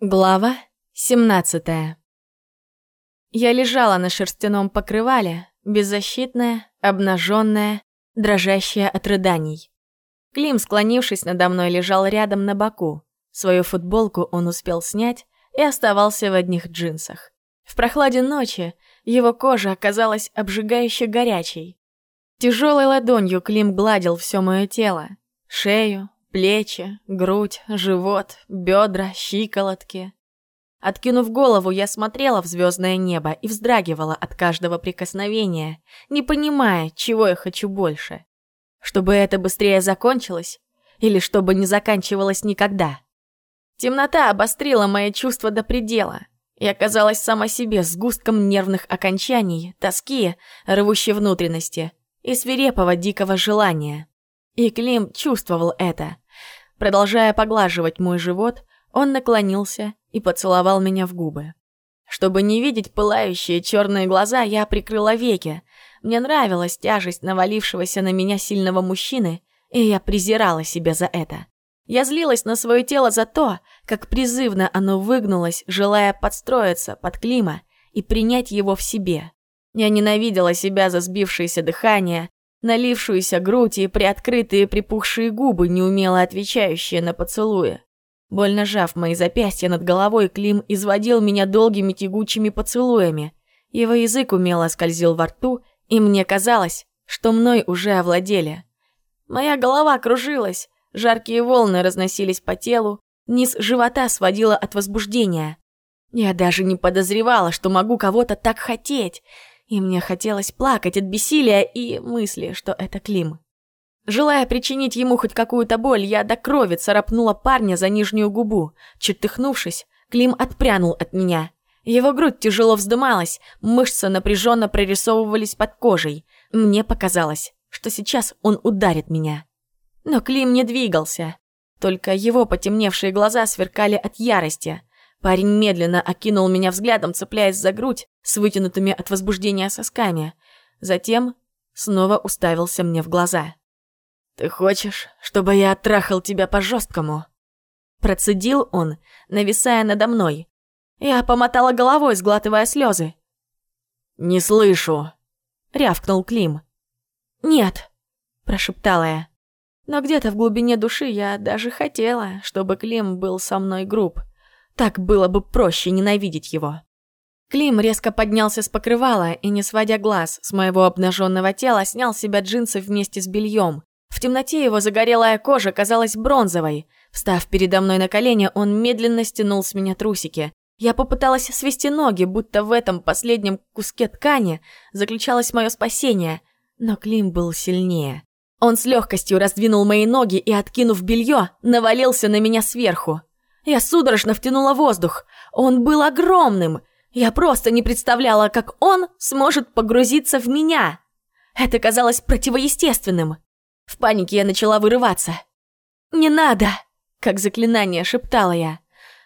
Глава 17 Я лежала на шерстяном покрывале, беззащитная, обнаженная, дрожащая от рыданий. Клим, склонившись надо мной, лежал рядом на боку. Свою футболку он успел снять и оставался в одних джинсах. В прохладе ночи его кожа оказалась обжигающе горячей. Тяжелой ладонью Клим гладил все мое тело. Шею, плечи, грудь, живот, бедра, щиколотки. Откинув голову, я смотрела в звездное небо и вздрагивала от каждого прикосновения, не понимая, чего я хочу больше. Чтобы это быстрее закончилось или чтобы не заканчивалось никогда. Темнота обострила мои чувства до предела. Я оказалась сама себе сгустком нервных окончаний, тоски, рвущей внутренности и свирепого дикого желания. И Клим чувствовал это. Продолжая поглаживать мой живот, он наклонился и поцеловал меня в губы. Чтобы не видеть пылающие черные глаза, я прикрыла веки. Мне нравилась тяжесть навалившегося на меня сильного мужчины, и я презирала себя за это. Я злилась на свое тело за то, как призывно оно выгнулось, желая подстроиться под Клима и принять его в себе. Я ненавидела себя за сбившееся дыхание, налившуюся грудь и приоткрытые припухшие губы, неумело отвечающие на поцелуи. Больно сжав мои запястья над головой, Клим изводил меня долгими тягучими поцелуями. Его язык умело скользил во рту, и мне казалось, что мной уже овладели. Моя голова кружилась, жаркие волны разносились по телу, низ живота сводило от возбуждения. Я даже не подозревала, что могу кого-то так хотеть — и мне хотелось плакать от бессилия и мысли, что это Клим. Желая причинить ему хоть какую-то боль, я до крови царапнула парня за нижнюю губу. Чертыхнувшись, Клим отпрянул от меня. Его грудь тяжело вздымалась, мышцы напряженно прорисовывались под кожей. Мне показалось, что сейчас он ударит меня. Но Клим не двигался. Только его потемневшие глаза сверкали от ярости. Парень медленно окинул меня взглядом, цепляясь за грудь с вытянутыми от возбуждения сосками. Затем снова уставился мне в глаза. «Ты хочешь, чтобы я оттрахал тебя по-жесткому?» Процедил он, нависая надо мной. Я помотала головой, сглатывая слезы. «Не слышу!» — рявкнул Клим. «Нет!» — прошептала я. Но где-то в глубине души я даже хотела, чтобы Клим был со мной груб. Так было бы проще ненавидеть его. Клим резко поднялся с покрывала и, не сводя глаз с моего обнаженного тела, снял с себя джинсы вместе с бельем. В темноте его загорелая кожа казалась бронзовой. Встав передо мной на колени, он медленно стянул с меня трусики. Я попыталась свести ноги, будто в этом последнем куске ткани заключалось мое спасение, но Клим был сильнее. Он с легкостью раздвинул мои ноги и, откинув белье, навалился на меня сверху. Я судорожно втянула воздух. Он был огромным. Я просто не представляла, как он сможет погрузиться в меня. Это казалось противоестественным. В панике я начала вырываться. «Не надо!» — как заклинание шептала я.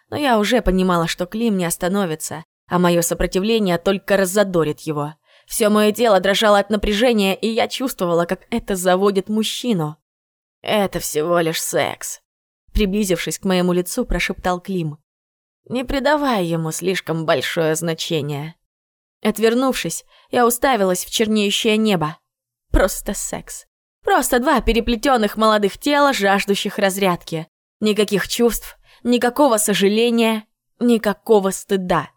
Но я уже понимала, что Клим не остановится, а мое сопротивление только раззадорит его. Все мое тело дрожало от напряжения, и я чувствовала, как это заводит мужчину. «Это всего лишь секс», Приблизившись к моему лицу, прошептал Клим. «Не придавай ему слишком большое значение». Отвернувшись, я уставилась в чернеющее небо. Просто секс. Просто два переплетенных молодых тела, жаждущих разрядки. Никаких чувств, никакого сожаления, никакого стыда.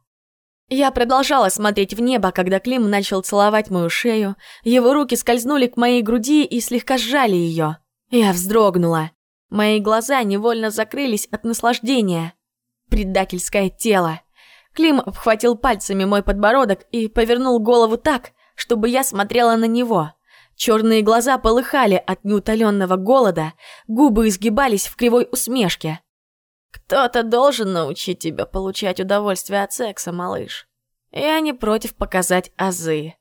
Я продолжала смотреть в небо, когда Клим начал целовать мою шею. Его руки скользнули к моей груди и слегка сжали ее. Я вздрогнула. Мои глаза невольно закрылись от наслаждения. Предательское тело. Клим обхватил пальцами мой подбородок и повернул голову так, чтобы я смотрела на него. Черные глаза полыхали от неутоленного голода, губы изгибались в кривой усмешке. «Кто-то должен научить тебя получать удовольствие от секса, малыш. Я не против показать азы».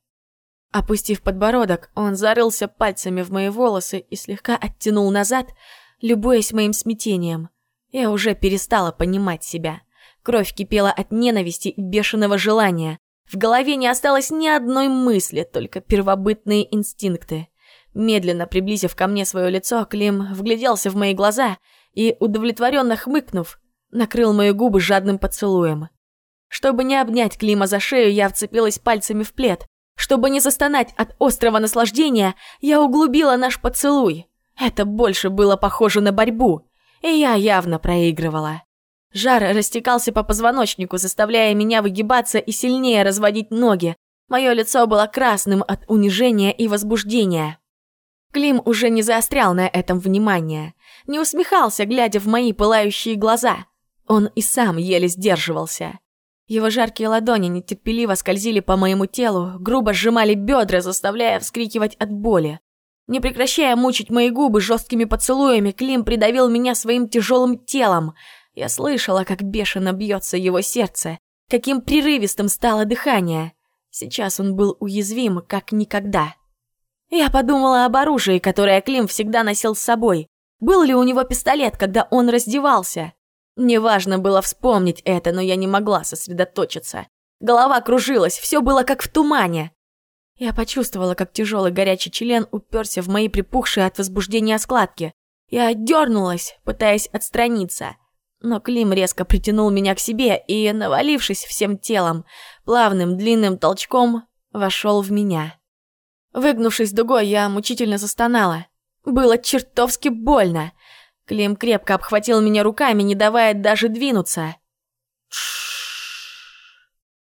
Опустив подбородок, он зарылся пальцами в мои волосы и слегка оттянул назад, любуясь моим смятением. Я уже перестала понимать себя. Кровь кипела от ненависти и бешеного желания. В голове не осталось ни одной мысли, только первобытные инстинкты. Медленно приблизив ко мне свое лицо, Клим вгляделся в мои глаза и, удовлетворенно хмыкнув, накрыл мои губы жадным поцелуем. Чтобы не обнять Клима за шею, я вцепилась пальцами в плед. Чтобы не застонать от острого наслаждения, я углубила наш поцелуй. Это больше было похоже на борьбу, и я явно проигрывала. Жар растекался по позвоночнику, заставляя меня выгибаться и сильнее разводить ноги. Мое лицо было красным от унижения и возбуждения. Клим уже не заострял на этом внимание, не усмехался, глядя в мои пылающие глаза. Он и сам еле сдерживался. Его жаркие ладони нетерпеливо скользили по моему телу, грубо сжимали бедра, заставляя вскрикивать от боли. Не прекращая мучить мои губы жесткими поцелуями, Клим придавил меня своим тяжелым телом. Я слышала, как бешено бьется его сердце, каким прерывистым стало дыхание. Сейчас он был уязвим, как никогда. Я подумала об оружии, которое Клим всегда носил с собой. Был ли у него пистолет, когда он раздевался? Неважно было вспомнить это, но я не могла сосредоточиться. Голова кружилась, все было как в тумане. Я почувствовала, как тяжелый горячий член уперся в мои припухшие от возбуждения складки. Я дернулась, пытаясь отстраниться. Но Клим резко притянул меня к себе и, навалившись всем телом, плавным длинным толчком вошел в меня. Выгнувшись дугой, я мучительно застонала. Было чертовски больно. Клим крепко обхватил меня руками, не давая даже двинуться.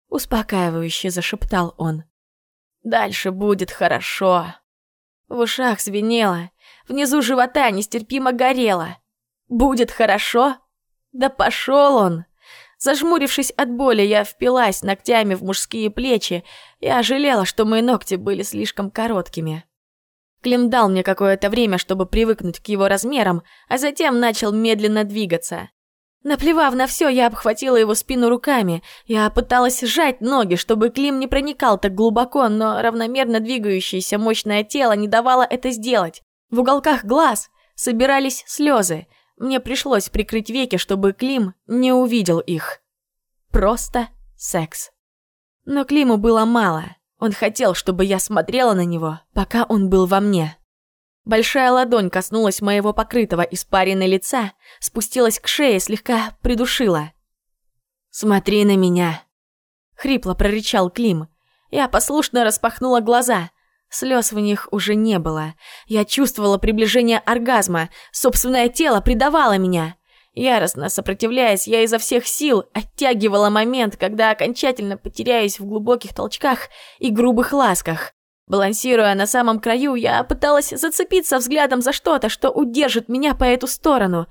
Успокаивающе зашептал он. «Дальше будет хорошо». В ушах звенело, внизу живота нестерпимо горело. «Будет хорошо?» Да пошел он! Зажмурившись от боли, я впилась ногтями в мужские плечи. Я жалела, что мои ногти были слишком короткими. Клим дал мне какое-то время, чтобы привыкнуть к его размерам, а затем начал медленно двигаться. Наплевав на все, я обхватила его спину руками. Я пыталась сжать ноги, чтобы Клим не проникал так глубоко, но равномерно двигающееся мощное тело не давало это сделать. В уголках глаз собирались слезы. Мне пришлось прикрыть веки, чтобы Клим не увидел их. Просто секс. Но Климу было мало. Он хотел, чтобы я смотрела на него, пока он был во мне. Большая ладонь коснулась моего покрытого испаренной лица, спустилась к шее, слегка придушила. «Смотри на меня!» Хрипло прорычал Клим. Я послушно распахнула глаза. Слез в них уже не было. Я чувствовала приближение оргазма. Собственное тело предавало меня. Яростно сопротивляясь, я изо всех сил оттягивала момент, когда окончательно потеряюсь в глубоких толчках и грубых ласках. Балансируя на самом краю, я пыталась зацепиться взглядом за что-то, что удержит меня по эту сторону.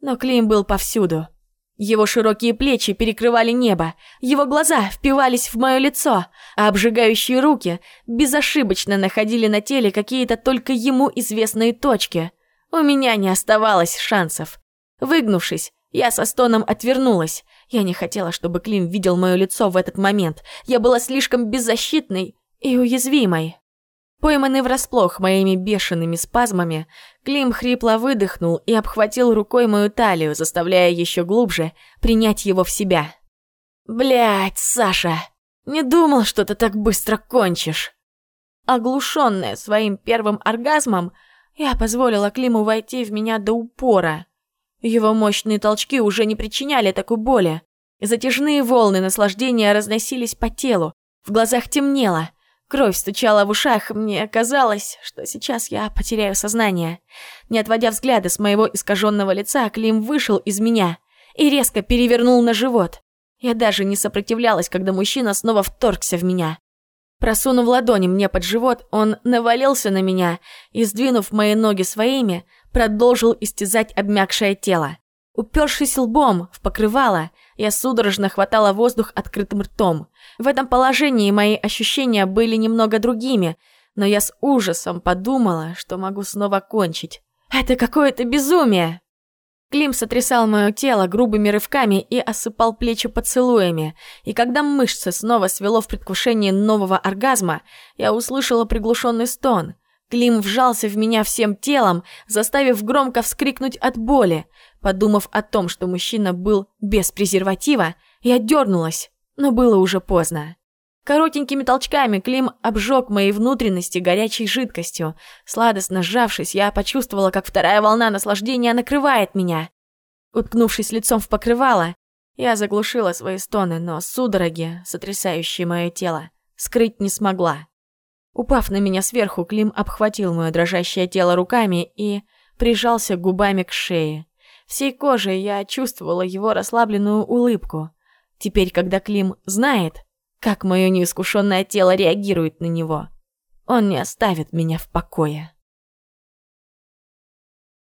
Но Клим был повсюду. Его широкие плечи перекрывали небо, его глаза впивались в мое лицо, а обжигающие руки безошибочно находили на теле какие-то только ему известные точки. У меня не оставалось шансов. Выгнувшись, я со стоном отвернулась. Я не хотела, чтобы Клим видел мое лицо в этот момент. Я была слишком беззащитной и уязвимой. Пойманный врасплох моими бешеными спазмами, Клим хрипло выдохнул и обхватил рукой мою талию, заставляя еще глубже принять его в себя. Блять, Саша, не думал, что ты так быстро кончишь!» Оглушенная своим первым оргазмом, я позволила Климу войти в меня до упора. Его мощные толчки уже не причиняли такой боли. Затяжные волны наслаждения разносились по телу, в глазах темнело, кровь стучала в ушах, мне казалось, что сейчас я потеряю сознание. Не отводя взгляда с моего искаженного лица, Клим вышел из меня и резко перевернул на живот. Я даже не сопротивлялась, когда мужчина снова вторгся в меня. Просунув ладони мне под живот, он навалился на меня и, сдвинув мои ноги своими, продолжил истязать обмякшее тело. Упершись лбом в покрывало, я судорожно хватала воздух открытым ртом. В этом положении мои ощущения были немного другими, но я с ужасом подумала, что могу снова кончить. Это какое-то безумие! Клим сотрясал мое тело грубыми рывками и осыпал плечи поцелуями, и когда мышцы снова свело в предвкушении нового оргазма, я услышала приглушенный стон. Клим вжался в меня всем телом, заставив громко вскрикнуть от боли. Подумав о том, что мужчина был без презерватива, я дернулась, но было уже поздно. Коротенькими толчками Клим обжег мои внутренности горячей жидкостью. Сладостно сжавшись, я почувствовала, как вторая волна наслаждения накрывает меня. Уткнувшись лицом в покрывало, я заглушила свои стоны, но судороги, сотрясающие мое тело, скрыть не смогла. Упав на меня сверху, Клим обхватил мое дрожащее тело руками и прижался губами к шее. Всей кожей я чувствовала его расслабленную улыбку. Теперь, когда Клим знает, как мое неискушенное тело реагирует на него, он не оставит меня в покое.